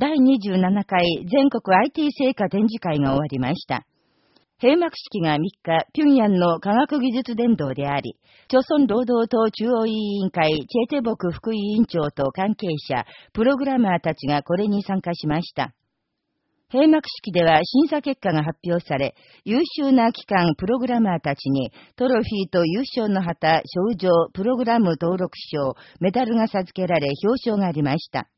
第27回全国 IT 成果展示会が終わりました。閉幕式が3日、平壌の科学技術伝道であり、朝鮮労働党中央委員会チェテボク副委員長と関係者、プログラマーたちがこれに参加しました。閉幕式では審査結果が発表され、優秀な機関プログラマーたちにトロフィーと優勝の旗、賞状、プログラム登録賞、メダルが授けられ表彰がありました。